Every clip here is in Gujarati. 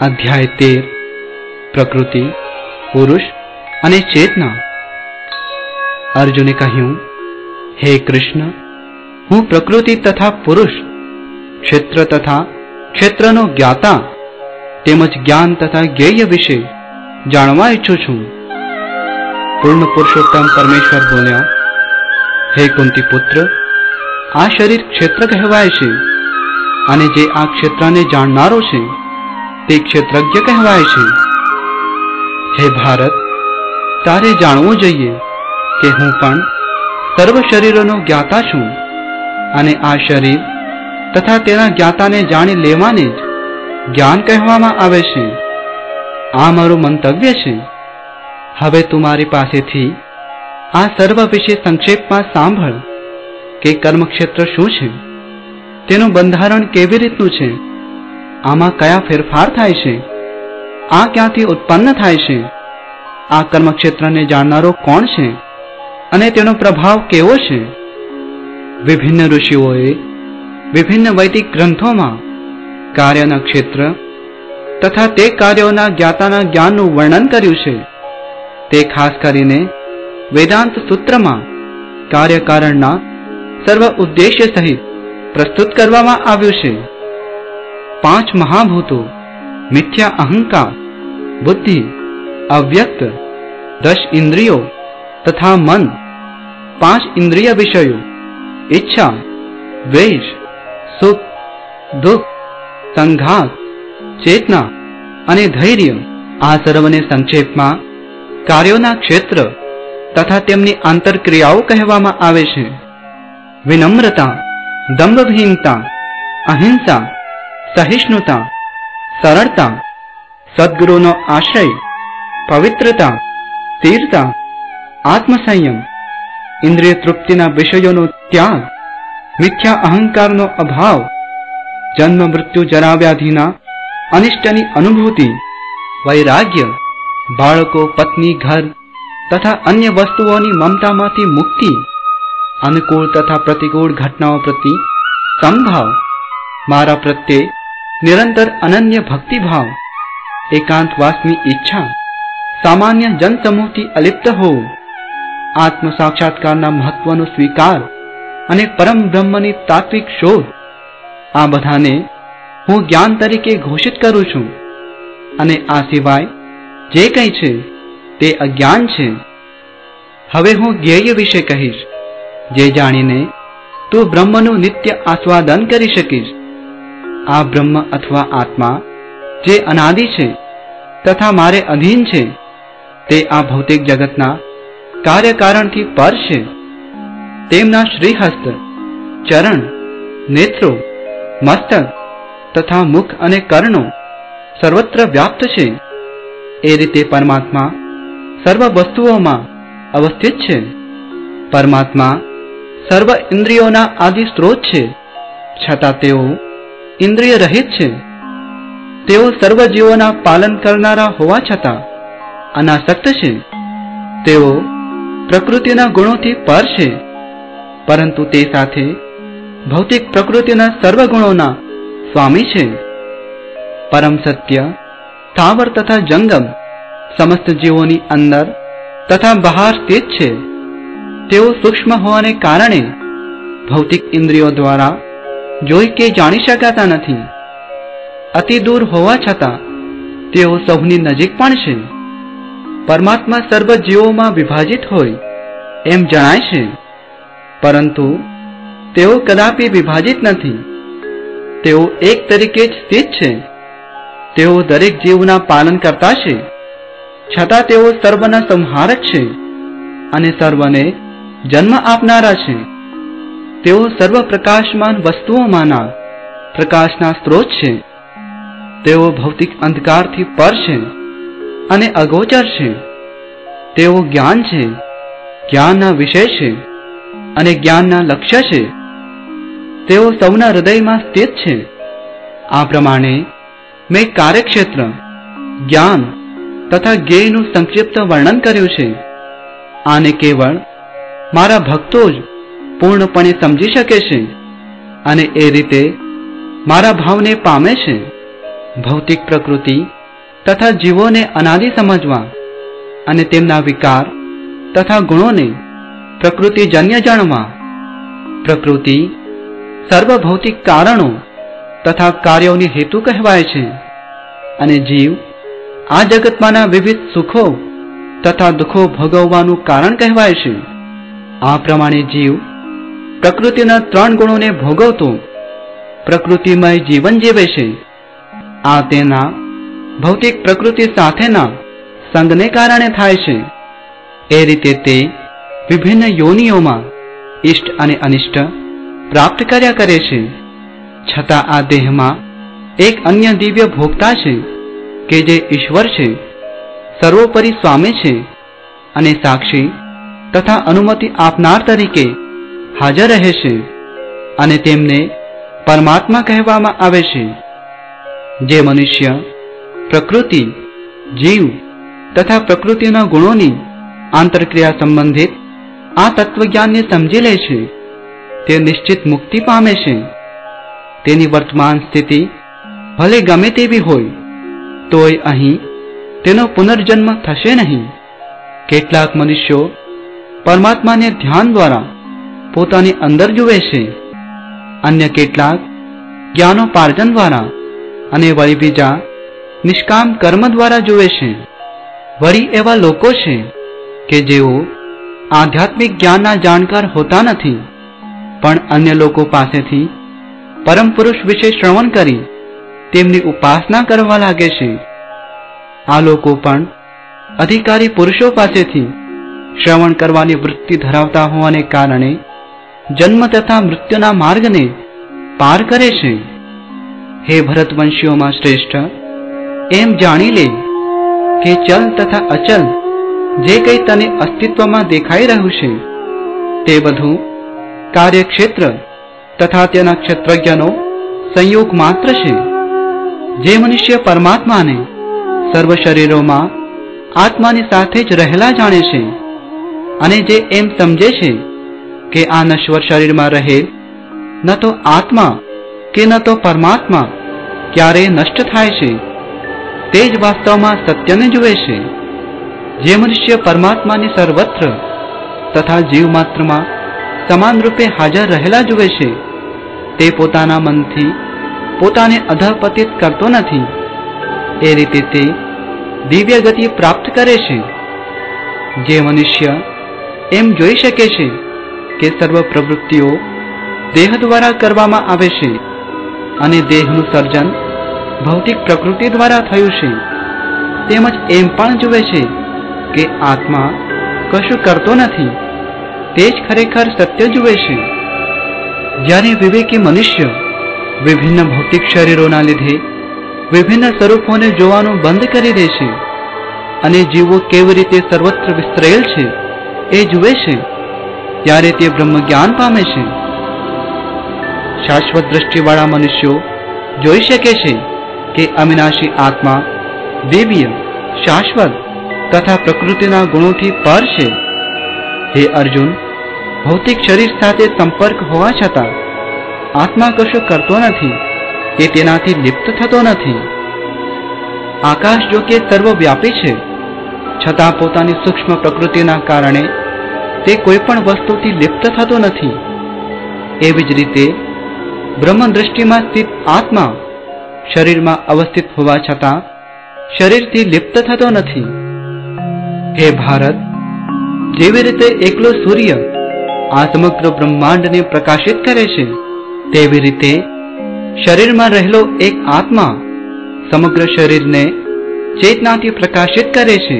અધ્યાય તેર, પ્રકૃતિ, પુરુષ અને ચેતના. અર્જુને કહ્યું, હે કૃષ્ણ, હું પ્રકૃતિ તથા પુરુષ, ક્ષેત્ર તથા ક્ષેત્રનો જ્ઞાતા, તેમજ જ્ઞાન તથા જ્ઞેય વિશે જાણવા ઈચ્છું છું. પૂર્ણ પુરુષોત્તમ પરમેશ્વર બોલ્યા, હે કુંતી પુત્ર આ શરીર ક્ષેત્ર કહેવાય છે, અને જે આ ક્ષેત્રને જાણનારો છે તે ક્ષેત્રજ્ઞ કહેવાય છે. હે ભારત, તારે જાણવું જોઈએ કે હું પણ સર્વ શરીરોનો જ્ઞાતા છું અને આ શરીર તથા તેના જ્ઞાતાને જાણી લેવાને જ જ્ઞાન કહેવામાં આવે છે. આ મારું મંતવ્ય છે. હવે તું મારી પાસેથી આ સર્વ વિશે સંક્ષેપમાં સાંભળ કે કર્મક્ષેત્ર શું છે? તેનું બંધારણ કેવી રીતનું છે? આમાં કયા ફેરફાર થાય છે? આ ક્યાંથી ઉત્પન્ન થાય છે? આ કર્મક્ષેત્રને જાણનારો કોણ છે? અને તેનો પ્રભાવ કેવો છે? વિભિન્ન ઋષિઓએ વિભિન્ન વૈદિક ગ્રંથોમાં કાર્યના ક્ષેત્ર તથા તે કાર્યોના જ્ઞાતાના જ્ઞાનનું વર્ણન કર્યું છે. તે ખાસ કરીને વેદાંત સૂત્રમાં કાર્યકારણના સર્વ ઉદ્દેશ્ય સહિત પ્રસ્તુત કરવામાં આવ્યું છે. પાંચ મહાભૂતો, મિથ્યા અહંકાર, બુદ્ધિ, અવ્યક્ત દસ ઇન્દ્રિયો તથા મન, પાંચ ઇન્દ્રિય વિષયો, ઈચ્છા, દ્વેષ, સુખ, દુઃખ, સંઘાત, ચેતના અને ધૈર્ય આ સર્વને સંક્ષેપમાં કાર્યોના ક્ષેત્ર તથા તેમની આંતરક્રિયાઓ કહેવામાં આવે છે. વિનમ્રતા દંભહીનતા અહિંસા સહિષ્ણુતા, સરળતા, સદગુરુનો આશ્રય, પવિત્રતા, સ્થિરતા, આત્મસંયમ, ઇન્દ્રિય તૃપ્તિના વિષયોનો ત્યાગ, મિથ્યા અહંકારનો અભાવ, જન્મ મૃત્યુ જરાવ્યાધિના અનિષ્ટની અનુભૂતિ, વૈરાગ્ય, બાળકો, પત્ની, ઘર તથા અન્ય વસ્તુઓની મમતામાંથી મુક્તિ, અનુકૂળ તથા પ્રતિકૂળ ઘટનાઓ પ્રતિ સંભાવ મારા પ્રત્યે નિરંતર અનન્ય ભક્તિભાવ એકાંતવાસની ઈચ્છા, સામાન્ય જનસમૂહથી અલિપ્ત હોવું, આત્મ સાક્ષાત્કારના મહત્વનો સ્વીકાર અને પરમ બ્રહ્મની તાત્વિક શોધ, આ બધાને હું જ્ઞાન તરીકે ઘોષિત કરું છું. અને આ સિવાય જે કંઈ છે તે અજ્ઞાન છે. હવે હું જ્ઞેય વિશે કહીશ, જે જાણીને તું બ્રહ્મનું નિત્ય આસ્વાદન કરી શકીશ. આ બ્રહ્મ અથવા આત્મા જે અનાદિ છે તથા મારે અધીન છે, તે આ ભૌતિક જગતના કાર્યકારણથી પર છે. તેમના શ્રીહસ્ત, ચરણ, નેત્રો, મસ્તક તથા મુખ અને કર્ણો સર્વત્ર વ્યાપ્ત છે. એ રીતે પરમાત્મા સર્વ વસ્તુઓમાં અવસ્થિત છે. પરમાત્મા સર્વ ઇન્દ્રિયોના આદિ સ્ત્રોત છે. છતાં તેઓ ઇન્દ્રિય રહિત છે. તેઓ સર્વ જીવોના પાલન કરનારા હોવા છતાં અનાસક્ત છે. તેઓ પ્રકૃતિના ગુણોથી પર છે. પરંતુ તે સાથે ભૌતિક પ્રકૃતિના સર્વ ગુણોના સ્વામી છે. પરમ સત્ય, સ્થાવર તથા જંગમ સમસ્ત જીવોની અંદર તથા બહાર સ્થિત છે. તેઓ સૂક્ષ્મ હોવાને કારણે ભૌતિક ઇન્દ્રિયો દ્વારા જોઈ કે જાણી શકાતા નથી. અતિ દૂર હોવા છતાં, તેઓ સૌની નજીક પણ છે. પરમાત્મા સર્વ જીવોમાં વિભાજિત હોય, એમ જણાય છે. પરંતુ, તેઓ કદાપી વિભાજિત નથી. તેઓ એક તરીકે જ સ્થિત છે. તેઓ દરેક જીવના પાલન કરતા છે. છતાં તેઓ સર્વના સંહારક છે અને સર્વને જન્મ આપનારા છે. તેઓ સર્વ પ્રકાશમાન વસ્તુઓમાંના પ્રકાશના સ્ત્રોત છે. તેઓ ભૌતિક અંધકારથી પર છે અને અગોચર છે. તેઓ જ્ઞાન છે, જ્ઞાનના વિષય છે અને જ્ઞાનના લક્ષ્ય છે. તેઓ સૌના હૃદયમાં સ્થિત છે. આ પ્રમાણે મેં કાર્યક્ષેત્ર, જ્ઞાન તથા જ્ઞેયનું સંક્ષિપ્ત વર્ણન કર્યું છે. આને કેવળ મારા ભક્તો જ પૂર્ણપણે સમજી શકે છે અને એ રીતે મારા ભાવને પામે છે. ભૌતિક પ્રકૃતિ તથા જીવોને અનાદિ સમજવા અને તેમના વિકાર તથા ગુણોને પ્રકૃતિજન્ય જાણવા. પ્રકૃતિ સર્વ ભૌતિક કારણો તથા કાર્યોની હેતુ કહેવાય છે અને જીવ આ જગતમાંના વિવિધ સુખો તથા દુઃખો ભોગવવાનું કારણ કહેવાય છે. આ પ્રમાણે જીવ પ્રકૃતિના ત્રણ ગુણોને ભોગવતો પ્રકૃતિમય જીવન જીવે છે. આ તેના ભૌતિક પ્રકૃતિ સાથેના સંગને કારણે થાય છે. એ રીતે તે વિભિન્ન યોનિઓમાં ઇષ્ટ અને અનિષ્ટ પ્રાપ્ત કર્યા કરે છે. છતાં આ દેહમાં એક અન્ય દિવ્ય ભોગતા છે કે જે ઈશ્વર છે, સર્વોપરી સ્વામી છે અને સાક્ષી તથા અનુમતિ આપનાર તરીકે હાજર રહે છે અને તેમને પરમાત્મા કહેવામાં આવે છે, જે મનુષ્ય, પ્રકૃતિ, જીવ તથા પ્રકૃતિના ગુણોની આંતરક્રિયા સંબંધિત આ તત્વજ્ઞાનને સમજી લે છે. તે નિશ્ચિત મુક્તિ પામે છે. તેની વર્તમાન સ્થિતિ ભલે ગમે તેવી હોય, તોય અહીં તેનો પુનર્જન્મ થશે નહીં. કેટલાક મનુષ્યો પરમાત્માને ધ્યાન દ્વારા પોતાની અંદર જુએ છે. અન્ય કેટલાક જ્ઞાનોપાર્જન દ્વારા અને વળી બીજા નિષ્કામ કર્મ દ્વારા જુએ છે. વળી એવા લોકો છે કે જેઓ આધ્યાત્મિક જ્ઞાનના જાણકાર હોતા નથી, પણ અન્ય લોકો પાસેથી પરમ પુરુષ વિશે શ્રવણ કરી તેમની ઉપાસના કરવા લાગે છે. આ લોકો પણ અધિકારી પુરુષો પાસેથી શ્રવણ કરવાની વૃત્તિ ધરાવતા હોવાને કારણે જન્મ તથા મૃત્યુના માર્ગને પાર કરે છે. હે ભરતવંશીઓમાં શ્રેષ્ઠ, એમ જાણી લે કે ચલ તથા અચલ જે કંઈ તને અસ્તિત્વમાં દેખાઈ રહ્યું છે, તે બધું કાર્યક્ષેત્ર તથા તેના ક્ષેત્રજ્ઞનો સંયોગ માત્ર છે. જે મનુષ્ય પરમાત્માને સર્વ શરીરોમાં આત્માની સાથે જ રહેલા જાણે છે અને જે એમ સમજે છે કે આ નશ્વર શરીરમાં રહે, ન તો આત્મા કે ન તો પરમાત્મા ક્યારે નષ્ટ થાય છે? તે જ વાસ્તવમાં સત્યને જુએ છે. જે મનુષ્ય પરમાત્માની સર્વત્ર તથા જીવ માત્રમાં સમાન રૂપે હાજર રહેલા જુએ છે, તે પોતાના મનથી પોતાને અધપતિત કરતો નથી. એ રીતે તે દિવ્ય ગતિ પ્રાપ્ત કરે છે. જે મનુષ્ય એમ જોઈ શકે છે કે સર્વ પ્રવૃત્તિઓ દેહ દ્વારા કરવામાં આવે છે અને દેહનું સર્જન ભૌતિક પ્રકૃતિ દ્વારા થયું છે. તેમજ એમ પણ જુએ છે કે આત્મા કશું કરતો નથી. તે જ ખરેખર સત્ય જુએ છે. જ્યારે વિવેકી મનુષ્ય વિભિન્ન ભૌતિક શરીરોના લીધે વિભિન્ન સ્વરૂપોને જોવાનું બંધ કરી દે છે અને જીવો કેવી રીતે સર્વત્ર વિસ્તરેલ છે એ જુએ છે. ત્યારે તે બ્રહ્મ જ્ઞાન પામે છે. શાશ્વત દ્રષ્ટિવાળા મનુષ્યો જોઈ શકે છે કે અવિનાશી આત્મા દિવ્ય, શાશ્વત તથા પ્રકૃતિના ગુણોથી પર છે. હે અર્જુન, ભૌતિક શરીર સાથે સંપર્ક હોવા છતાં આત્મા કશું કરતો નથી કે તેનાથી લિપ્ત થતો નથી. આકાશ જો કે સર્વવ્યાપી છે, છતાં પોતાની સૂક્ષ્મ પ્રકૃતિના કારણે તે કોઈ પણ વસ્તુથી લિપ્ત થતો નથી. એવી જ રીતે બ્રહ્મદૃષ્ટિમાં સ્થિત આત્મા શરીરમાં અવસ્થિત હોવા છતાં શરીરથી લિપ્ત થતો નથી. હે ભારત, જેવી રીતે એકલો સૂર્ય આ સમગ્ર બ્રહ્માંડને પ્રકાશિત કરે છે, તેવી રીતે શરીરમાં રહેલો એક આત્મા સમગ્ર શરીરને ચેતનાથી પ્રકાશિત કરે છે,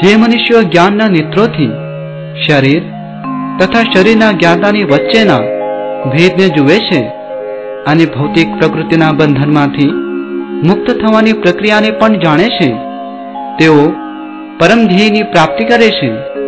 જે મનુષ્યો જ્ઞાનના નેત્રોથી શરીર તથા શરીરના જ્ઞાતાની વચ્ચેના ભેદને જુએ છે અને ભૌતિક પ્રકૃતિના બંધનમાંથી મુક્ત થવાની પ્રક્રિયાને પણ જાણે છે. તેઓ પરમ ધ્યેયની પ્રાપ્તિ કરે છે.